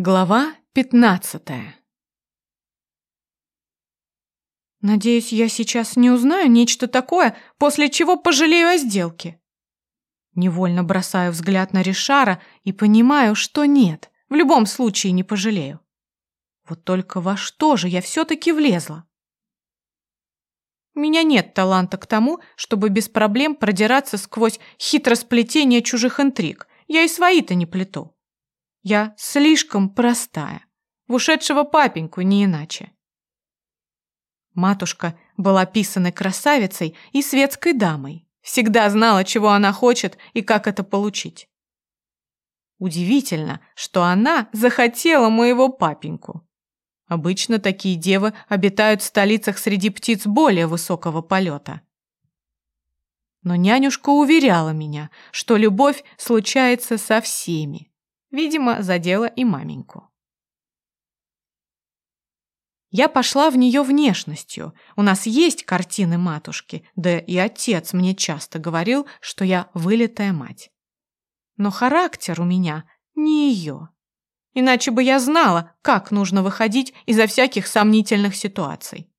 Глава пятнадцатая Надеюсь, я сейчас не узнаю нечто такое, после чего пожалею о сделке. Невольно бросаю взгляд на Ришара и понимаю, что нет, в любом случае не пожалею. Вот только во что же я все-таки влезла? У меня нет таланта к тому, чтобы без проблем продираться сквозь хитросплетение чужих интриг. Я и свои-то не плету. Я слишком простая. В ушедшего папеньку не иначе. Матушка была писаной красавицей и светской дамой. Всегда знала, чего она хочет и как это получить. Удивительно, что она захотела моего папеньку. Обычно такие девы обитают в столицах среди птиц более высокого полета. Но нянюшка уверяла меня, что любовь случается со всеми. Видимо, задела и маменьку. Я пошла в нее внешностью. У нас есть картины матушки, да и отец мне часто говорил, что я вылитая мать. Но характер у меня не ее. Иначе бы я знала, как нужно выходить изо всяких сомнительных ситуаций.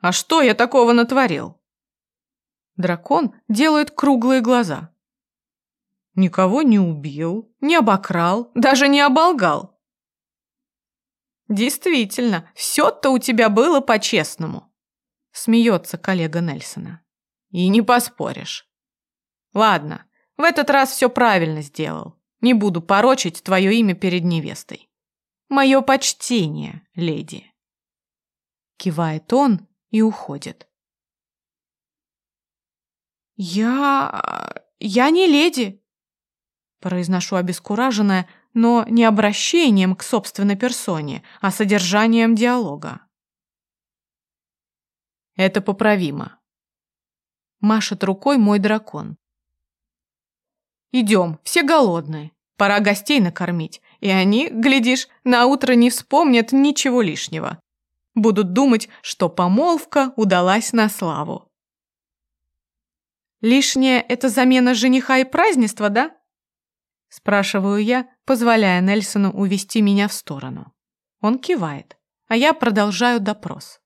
«А что я такого натворил?» Дракон делает круглые глаза. Никого не убил, не обокрал, даже не оболгал. Действительно, все-то у тебя было по-честному. Смеется коллега Нельсона. И не поспоришь. Ладно, в этот раз все правильно сделал. Не буду порочить твое имя перед невестой. Мое почтение, леди. Кивает он и уходит. Я... я не леди, Произношу обескураженное, но не обращением к собственной персоне, а содержанием диалога. Это поправимо. Машет рукой мой дракон. Идем, все голодные. Пора гостей накормить, и они, глядишь, на утро не вспомнят ничего лишнего. Будут думать, что помолвка удалась на славу. Лишнее – это замена жениха и празднества, да? Спрашиваю я, позволяя Нельсону увести меня в сторону. Он кивает, а я продолжаю допрос.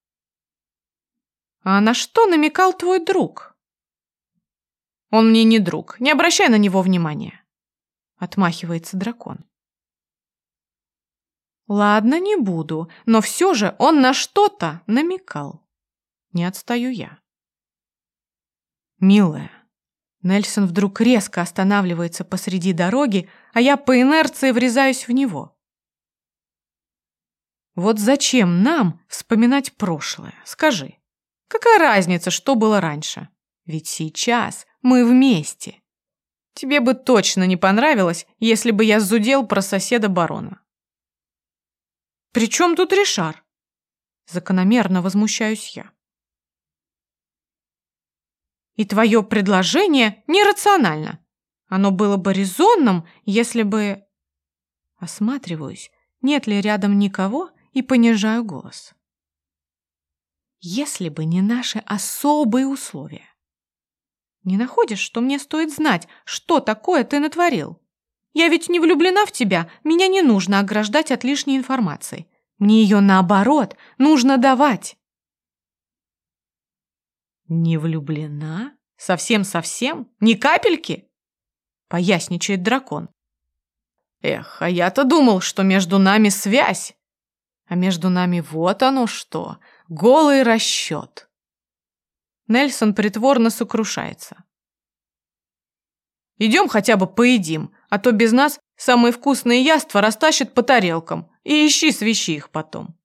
«А на что намекал твой друг?» «Он мне не друг, не обращай на него внимания», — отмахивается дракон. «Ладно, не буду, но все же он на что-то намекал. Не отстаю я». «Милая, Нельсон вдруг резко останавливается посреди дороги, а я по инерции врезаюсь в него. Вот зачем нам вспоминать прошлое? Скажи. Какая разница, что было раньше? Ведь сейчас мы вместе. Тебе бы точно не понравилось, если бы я зудел про соседа барона. «При чем тут Ришар?» Закономерно возмущаюсь я. И твое предложение нерационально. Оно было бы резонным, если бы... Осматриваюсь, нет ли рядом никого, и понижаю голос. Если бы не наши особые условия. Не находишь, что мне стоит знать, что такое ты натворил? Я ведь не влюблена в тебя, меня не нужно ограждать от лишней информации. Мне ее, наоборот, нужно давать. «Не влюблена? Совсем-совсем? Ни капельки?» Поясничает дракон. «Эх, а я-то думал, что между нами связь. А между нами вот оно что, голый расчет». Нельсон притворно сокрушается. «Идем хотя бы поедим, а то без нас самые вкусные яства растащат по тарелкам, и ищи свищи их потом».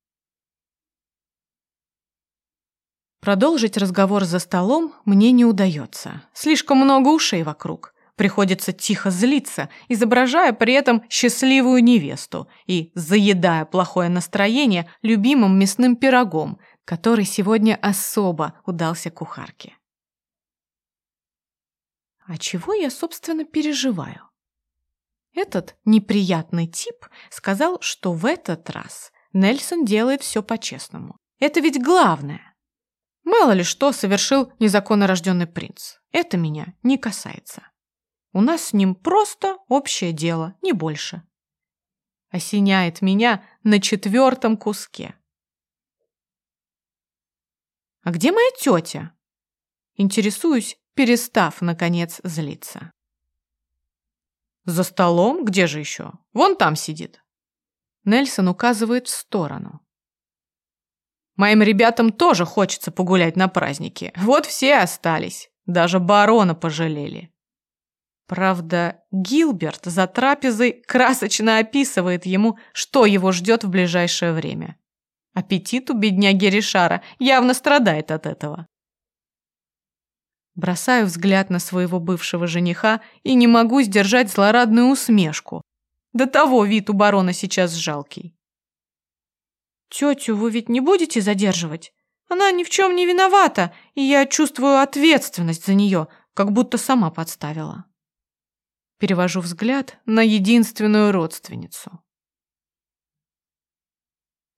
Продолжить разговор за столом мне не удается. Слишком много ушей вокруг. Приходится тихо злиться, изображая при этом счастливую невесту и заедая плохое настроение любимым мясным пирогом, который сегодня особо удался кухарке. А чего я, собственно, переживаю? Этот неприятный тип сказал, что в этот раз Нельсон делает все по-честному. Это ведь главное. Мало ли что совершил незаконно рожденный принц. Это меня не касается. У нас с ним просто общее дело, не больше. осеняет меня на четвертом куске. «А где моя тетя?» Интересуюсь, перестав, наконец, злиться. «За столом? Где же еще? Вон там сидит». Нельсон указывает в сторону. «Моим ребятам тоже хочется погулять на празднике. Вот все остались. Даже барона пожалели». Правда, Гилберт за трапезой красочно описывает ему, что его ждет в ближайшее время. Аппетит у бедняги Ришара явно страдает от этого. Бросаю взгляд на своего бывшего жениха и не могу сдержать злорадную усмешку. До того вид у барона сейчас жалкий. «Тетю вы ведь не будете задерживать? Она ни в чем не виновата, и я чувствую ответственность за нее, как будто сама подставила». Перевожу взгляд на единственную родственницу.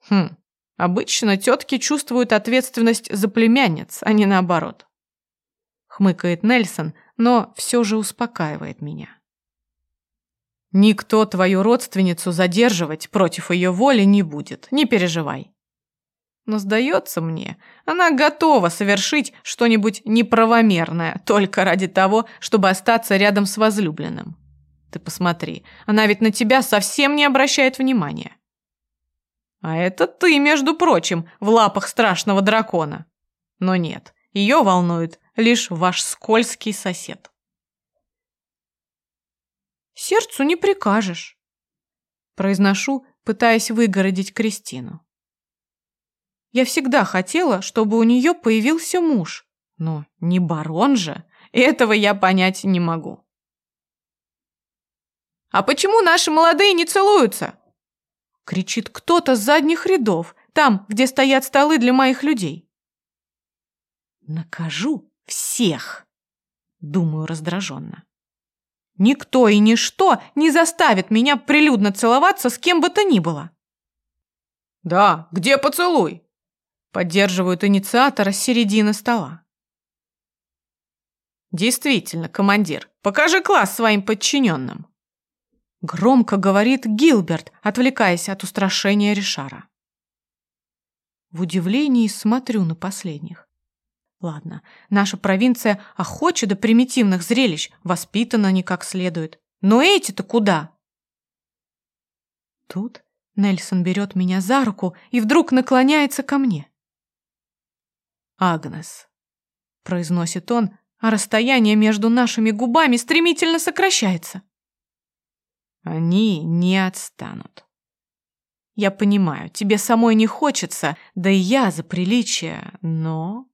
Хм, обычно тетки чувствуют ответственность за племянниц, а не наоборот хмыкает Нельсон, но все же успокаивает меня. Никто твою родственницу задерживать против ее воли не будет, не переживай. Но сдается мне, она готова совершить что-нибудь неправомерное только ради того, чтобы остаться рядом с возлюбленным. Ты посмотри, она ведь на тебя совсем не обращает внимания. А это ты, между прочим, в лапах страшного дракона. Но нет, ее волнует лишь ваш скользкий сосед. Сердцу не прикажешь, произношу, пытаясь выгородить Кристину. Я всегда хотела, чтобы у нее появился муж, но не барон же, этого я понять не могу. «А почему наши молодые не целуются?» кричит кто-то с задних рядов, там, где стоят столы для моих людей. Накажу всех, думаю раздраженно. Никто и ничто не заставит меня прилюдно целоваться с кем бы то ни было. Да, где поцелуй? Поддерживают инициатора с середины стола. Действительно, командир, покажи класс своим подчиненным. Громко говорит Гилберт, отвлекаясь от устрашения Ришара. В удивлении смотрю на последних. Ладно, наша провинция охоча до примитивных зрелищ, воспитана не как следует. Но эти-то куда? Тут Нельсон берет меня за руку и вдруг наклоняется ко мне. «Агнес», — произносит он, а расстояние между нашими губами стремительно сокращается. «Они не отстанут». Я понимаю, тебе самой не хочется, да и я за приличие, но...